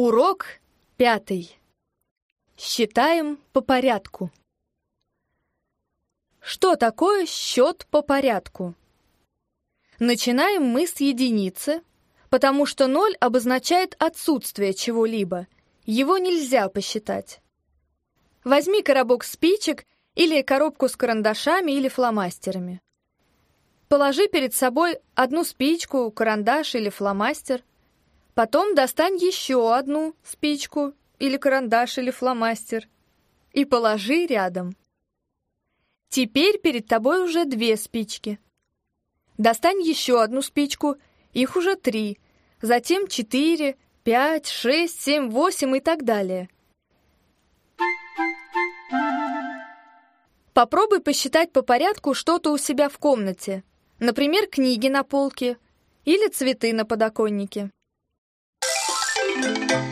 Урок пятый. Считаем по порядку. Что такое счет по порядку? Начинаем мы с единицы, потому что ноль обозначает отсутствие чего-либо. Его нельзя посчитать. Возьми коробок спичек или коробку с карандашами или фломастерами. Положи перед собой одну спичку, карандаш или фломастер. Потом достань еще одну спичку или карандаш или фломастер и положи рядом. Теперь перед тобой уже две спички. Достань еще одну спичку, их уже три, затем четыре, пять, шесть, семь, восемь и так далее. Попробуй посчитать по порядку что-то у себя в комнате. Например, книги на полке или цветы на подоконнике. Thank you.